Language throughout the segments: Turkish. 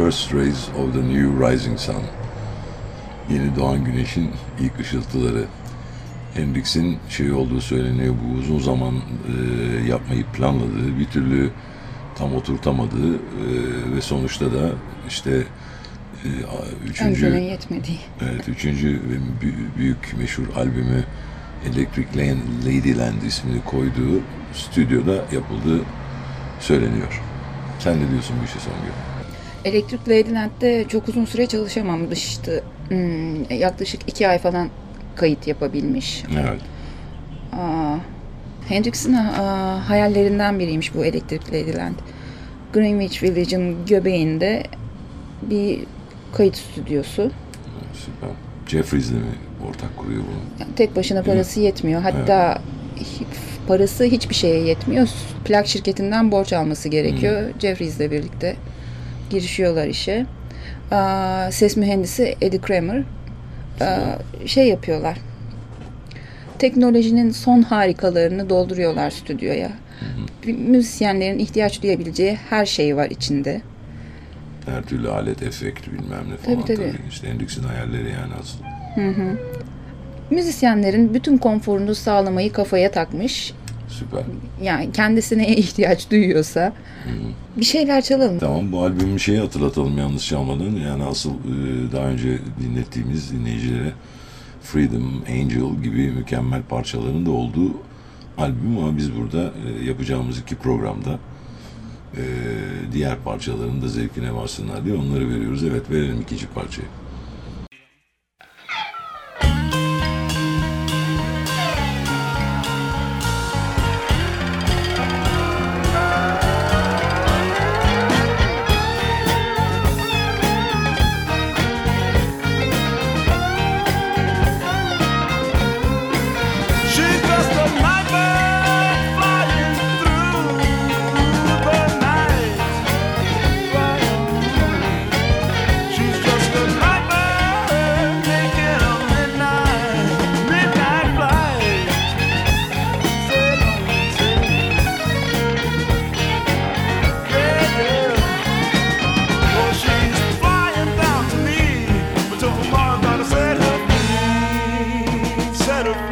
first rays of the new rising sun. Yeni doğan güneşin ilk ışıltıları. Hendrix'in şey olduğu söyleniyor bu uzun zaman e, yapmayı planladığı bir türlü tam oturtamadığı e, ve sonuçta da işte e, üçüncü yetmediği. evet üçüncü ve büyük meşhur albümü Electric Land- Ladyland ismini koyduğu stüdyoda yapıldığı söyleniyor. Sen ne diyorsun bu işe Songül? Electric Ladyland'de çok uzun süre çalışamamıştı. Hmm, yaklaşık iki ay falan kayıt yapabilmiş. Evet. Aa, Hendrix'in aa, hayallerinden biriymiş bu Electric Ladyland. Greenwich Village'ın göbeğinde bir kayıt stüdyosu. Süper. Jeffries'le mi ortak kuruyor bunu? Yani tek başına parası yetmiyor. Hatta hi- parası hiçbir şeye yetmiyor. Plak şirketinden borç alması gerekiyor. Jeffries'le birlikte girişiyorlar işe. Aa, ses mühendisi Eddie Kramer aa, şey yapıyorlar. Teknolojinin son harikalarını dolduruyorlar stüdyoya. Bir Müzisyenlerin ihtiyaç duyabileceği her şey var içinde. Her türlü alet, efekt bilmem ne falan Tabii, tabii. İşte Hendrix'in hayalleri yani asıl. Müzisyenlerin bütün konforunu sağlamayı kafaya takmış. Süper. Yani kendisine ihtiyaç duyuyorsa bir şeyler çalalım. Tamam bu albümün şeyi hatırlatalım yanlış çalmadan. Yani asıl e, daha önce dinlettiğimiz dinleyicilere Freedom, Angel gibi mükemmel parçaların da olduğu albüm ama biz burada e, yapacağımız iki programda e, diğer parçaların da zevkine varsınlar diye onları veriyoruz. Evet verelim ikinci parçayı. matter.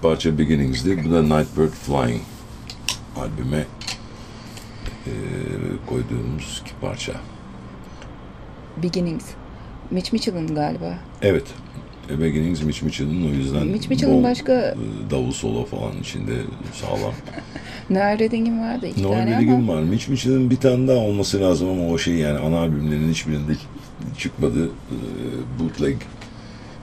İlk parça Beginnings'di. Bu da Nightbird Flying albüme e, koyduğumuz iki parça. Beginnings. Mitch Mitchell'ın galiba. Evet. E, Beginnings Mitch Mitchell'ın o yüzden Mitch Mitchell'ın başka- davul solo falan içinde sağlam. Noel Redding'in vardı iki Noel tane Redding'in ama. var. Mitch Mitchell'ın bir tane daha olması lazım ama o şey yani ana albümlerinin hiçbirinde çıkmadı. E, bootleg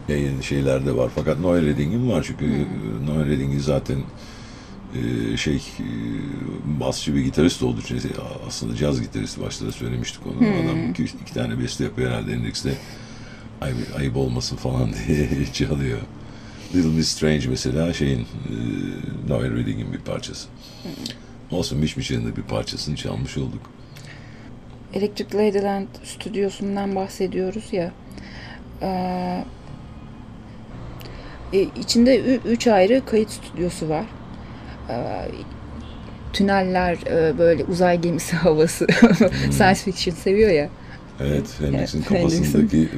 yayın şeylerde var. Fakat Noel Redding'in var çünkü Hmm. e, Noel Redding'in zaten e, şey e, basçı bir gitarist olduğu için şey, aslında caz gitaristi başta da söylemiştik onu. Hmm. Adam iki, iki tane beste yapıyor herhalde Hendrix'te. Ayıp, ayıp olmasın falan diye çalıyor. Little Miss Strange mesela şeyin e, Noel Redding'in bir parçası. Olsun Mitch Mitchell'ın da bir parçasını çalmış olduk. Electric Ladyland stüdyosundan bahsediyoruz ya. Ee, e, içinde üç ayrı kayıt stüdyosu var. Ee, tüneller e, böyle uzay gemisi havası. Science fiction seviyor ya. Evet, Hendrix'in Evet, kafasındaki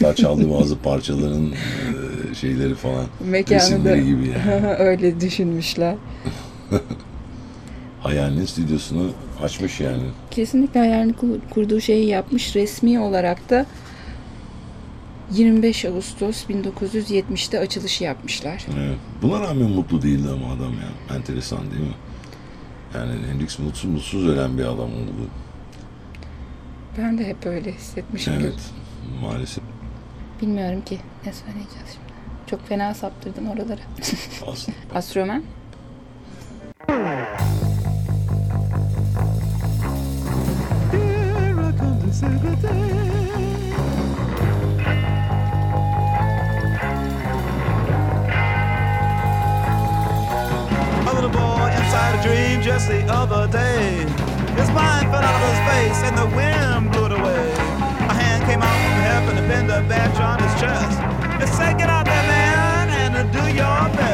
hatta çaldığı bazı parçaların e, şeyleri falan Mekanı gibi yani. öyle düşünmüşler. Hayalinin stüdyosunu açmış yani. Kesinlikle hayalini kur- kurduğu şeyi yapmış. Resmi olarak da 25 Ağustos 1970'te açılışı yapmışlar. Evet. Buna rağmen mutlu değildi ama adam ya. Enteresan değil mi? Yani Hendrix mutsuz mutsuz ölen bir adam oldu. Ben de hep öyle hissetmişim. Evet. Maalesef Bilmiyorum ki ne söyleyeceğiz şimdi. Çok fena saptırdın oraları. aslında. Astroman. Dream just the other day. His mind fell out of his face and the wind blew it away. A hand came out from heaven to bend a badge on his chest. It said, Get out there, man, and do your best.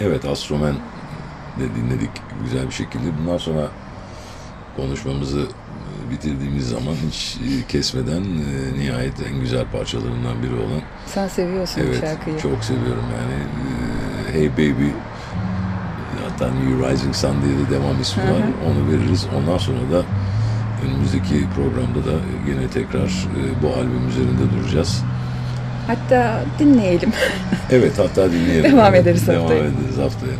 Evet Astromen de dinledik güzel bir şekilde. Bundan sonra konuşmamızı e, bitirdiğimiz zaman hiç e, kesmeden e, nihayet en güzel parçalarından biri olan Sen seviyorsun evet şarkıyı. çok seviyorum yani E, Hey Baby hatta New Rising Sun diye de devam ismi Hı hı. var onu veririz ondan sonra da önümüzdeki programda da yine tekrar e, bu albüm üzerinde duracağız. Hatta dinleyelim. Evet hatta dinleyelim. Devam ederiz Devam haftaya. ederiz haftaya.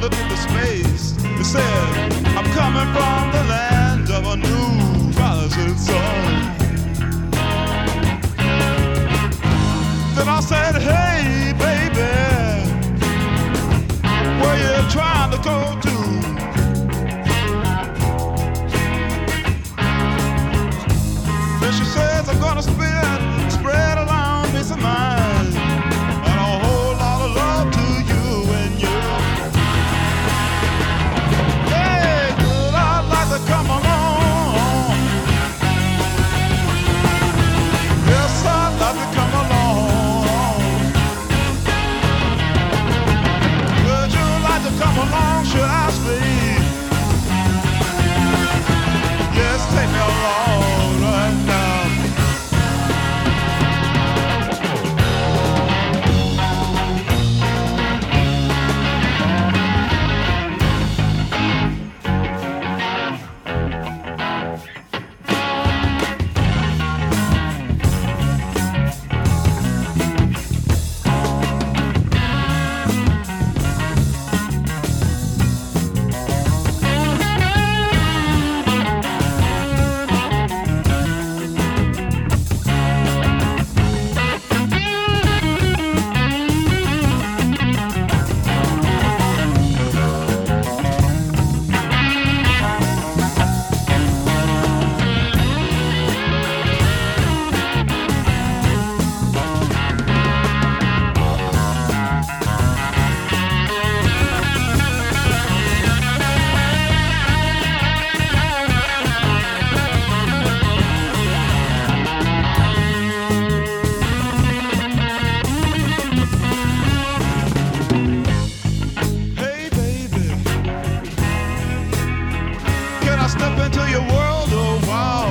Looked the space and said, I'm coming from the land of a new rising sun. step into your world, oh wow.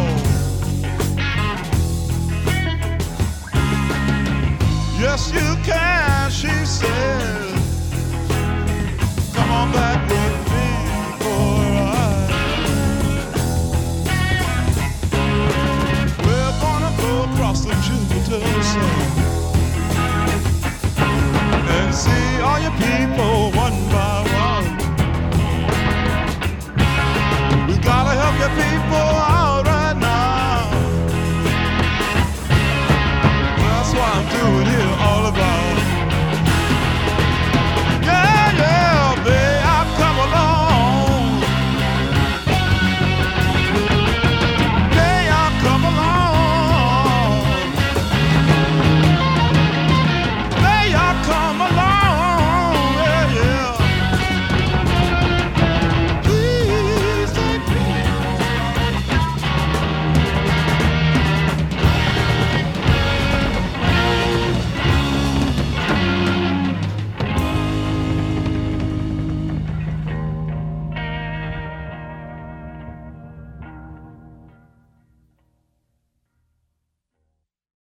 Yes, you can, she said. Come on back with me for a. We're gonna go across the Jupiter Sun and see all your people one by